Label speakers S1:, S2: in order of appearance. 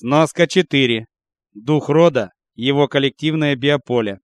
S1: Сноска 4. Дух рода его коллективное биополе.